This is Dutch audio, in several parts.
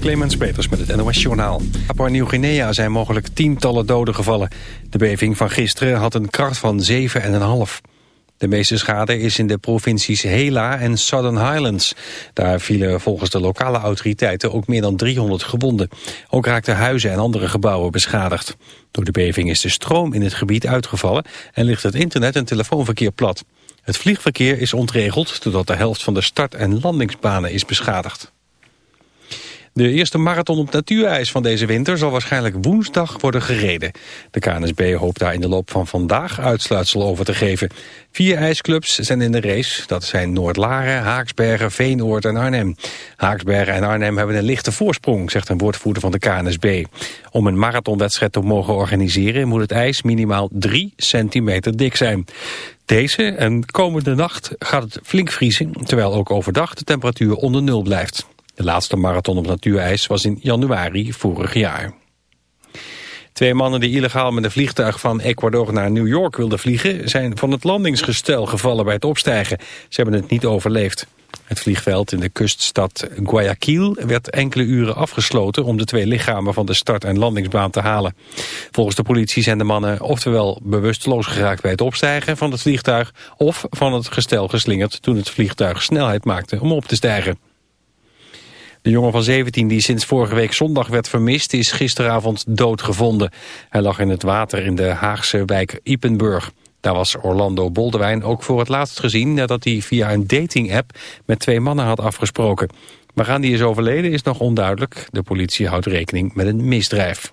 Clemens Peters met het NOS Journaal. Papua Nieuw-Guinea zijn mogelijk tientallen doden gevallen. De beving van gisteren had een kracht van 7,5. De meeste schade is in de provincies Hela en Southern Highlands. Daar vielen volgens de lokale autoriteiten ook meer dan 300 gewonden. Ook raakten huizen en andere gebouwen beschadigd. Door de beving is de stroom in het gebied uitgevallen... en ligt het internet- en telefoonverkeer plat. Het vliegverkeer is ontregeld... doordat de helft van de start- en landingsbanen is beschadigd. De eerste marathon op natuurijs van deze winter zal waarschijnlijk woensdag worden gereden. De KNSB hoopt daar in de loop van vandaag uitsluitsel over te geven. Vier ijsclubs zijn in de race. Dat zijn Noordlaren, Haaksbergen, Veenoord en Arnhem. Haaksbergen en Arnhem hebben een lichte voorsprong, zegt een woordvoerder van de KNSB. Om een marathonwedstrijd te mogen organiseren moet het ijs minimaal 3 centimeter dik zijn. Deze en komende nacht gaat het flink vriezen, terwijl ook overdag de temperatuur onder nul blijft. De laatste marathon op natuurijs was in januari vorig jaar. Twee mannen die illegaal met een vliegtuig van Ecuador naar New York wilden vliegen... zijn van het landingsgestel gevallen bij het opstijgen. Ze hebben het niet overleefd. Het vliegveld in de kuststad Guayaquil werd enkele uren afgesloten... om de twee lichamen van de start- en landingsbaan te halen. Volgens de politie zijn de mannen oftewel bewusteloos geraakt bij het opstijgen van het vliegtuig... of van het gestel geslingerd toen het vliegtuig snelheid maakte om op te stijgen. De jongen van 17 die sinds vorige week zondag werd vermist... is gisteravond doodgevonden. Hij lag in het water in de Haagse wijk Ipenburg. Daar was Orlando Boldewijn ook voor het laatst gezien... nadat hij via een dating-app met twee mannen had afgesproken. Waaraan die is overleden is nog onduidelijk. De politie houdt rekening met een misdrijf.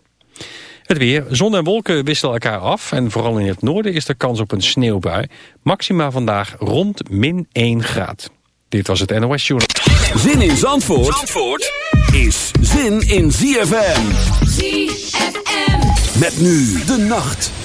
Het weer. Zon en wolken wisselen elkaar af. En vooral in het noorden is er kans op een sneeuwbui. Maxima vandaag rond min 1 graad. Dit was het NOS Journal. Zin in Zandvoort, Zandvoort is zin in ZFM. ZFM. Met nu de nacht.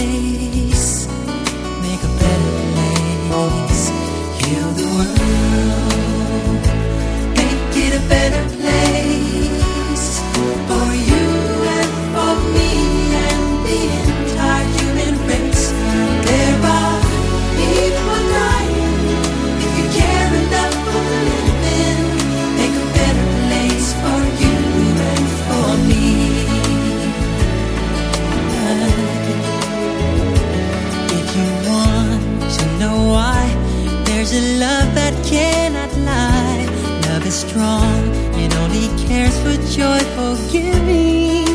cannot lie. Love is strong, it only cares for joyful giving.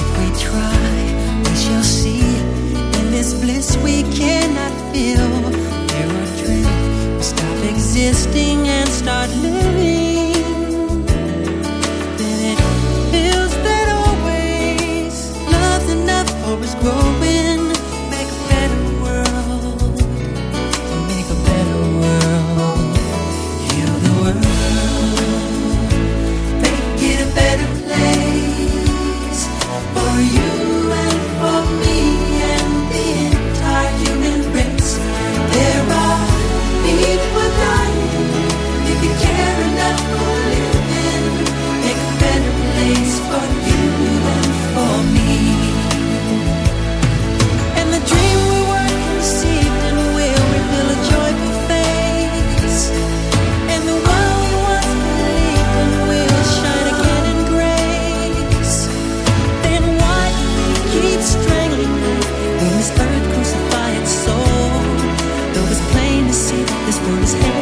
If we try, we shall see. In this bliss we cannot feel. There are dreams, we stop existing and start living. this world is heaven.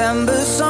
December song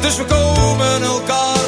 dus we komen elkaar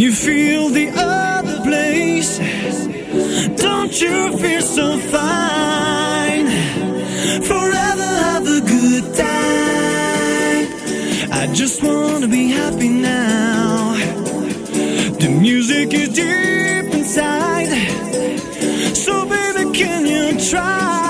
you feel the other place, don't you feel so fine? Forever have a good time. I just wanna be happy now. The music is deep inside, so baby, can you try?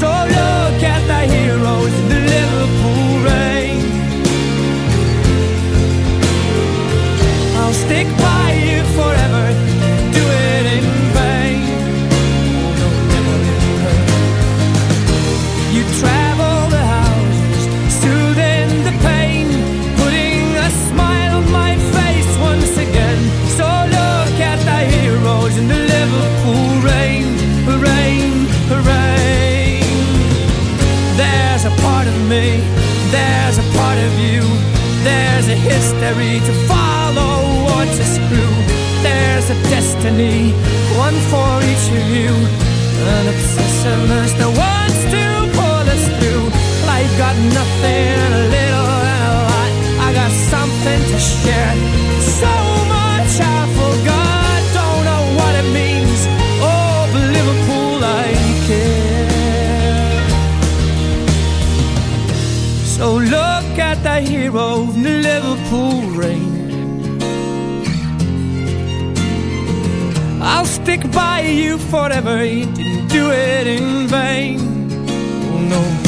So look at the heroes the Liverpool rain. I'll stick history to follow or to screw. There's a destiny, one for each of you. An obsession is the one to pull us through. Life got nothing got the hero in the Liverpool rain. I'll stick by you forever, you didn't do it in vain. Oh no.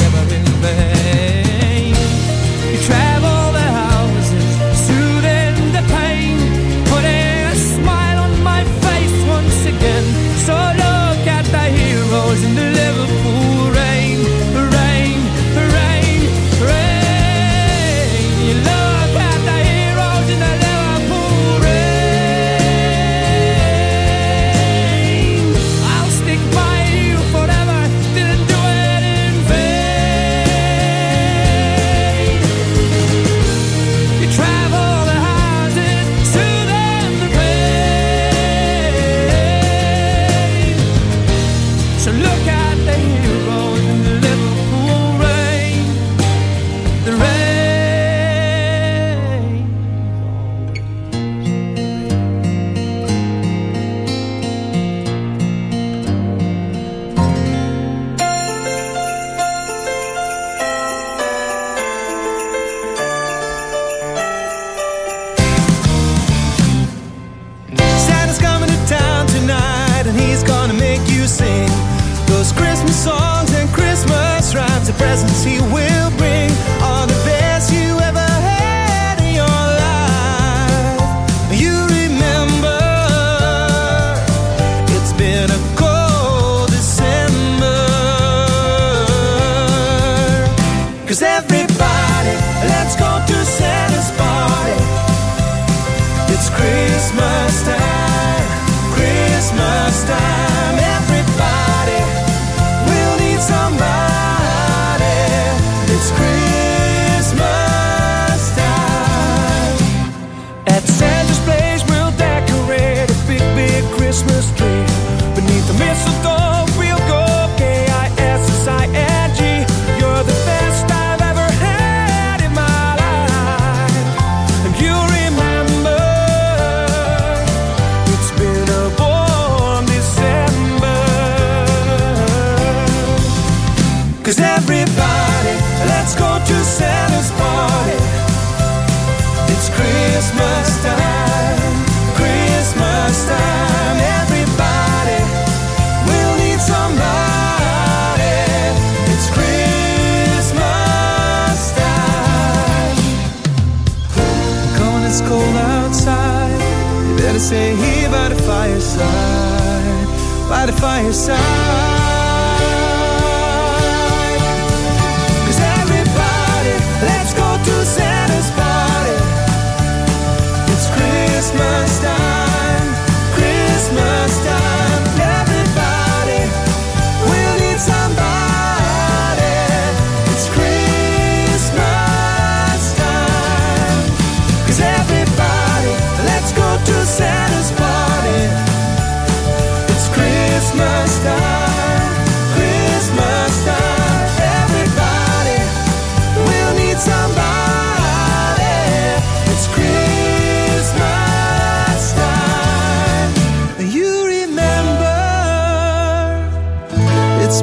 by your side.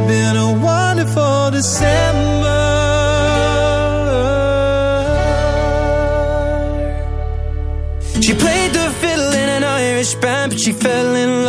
Been a wonderful December. She played the fiddle in an Irish band, but she fell in love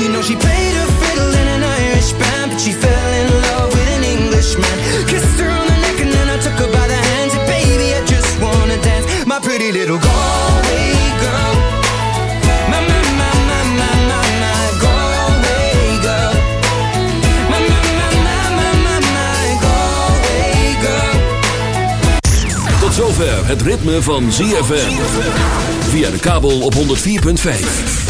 You know she played a fiddle in an Irish band, but she fell in love with an Englishman. Kissed her on the neck and then I took her by the hands. And baby, I just wanna dance. My pretty little Galway girl. My, my, my, my, my, my, my Galway girl. My, my, my, my, my, my, my Galway girl. Tot zover het ritme van ZFM. Via de kabel op 104.5.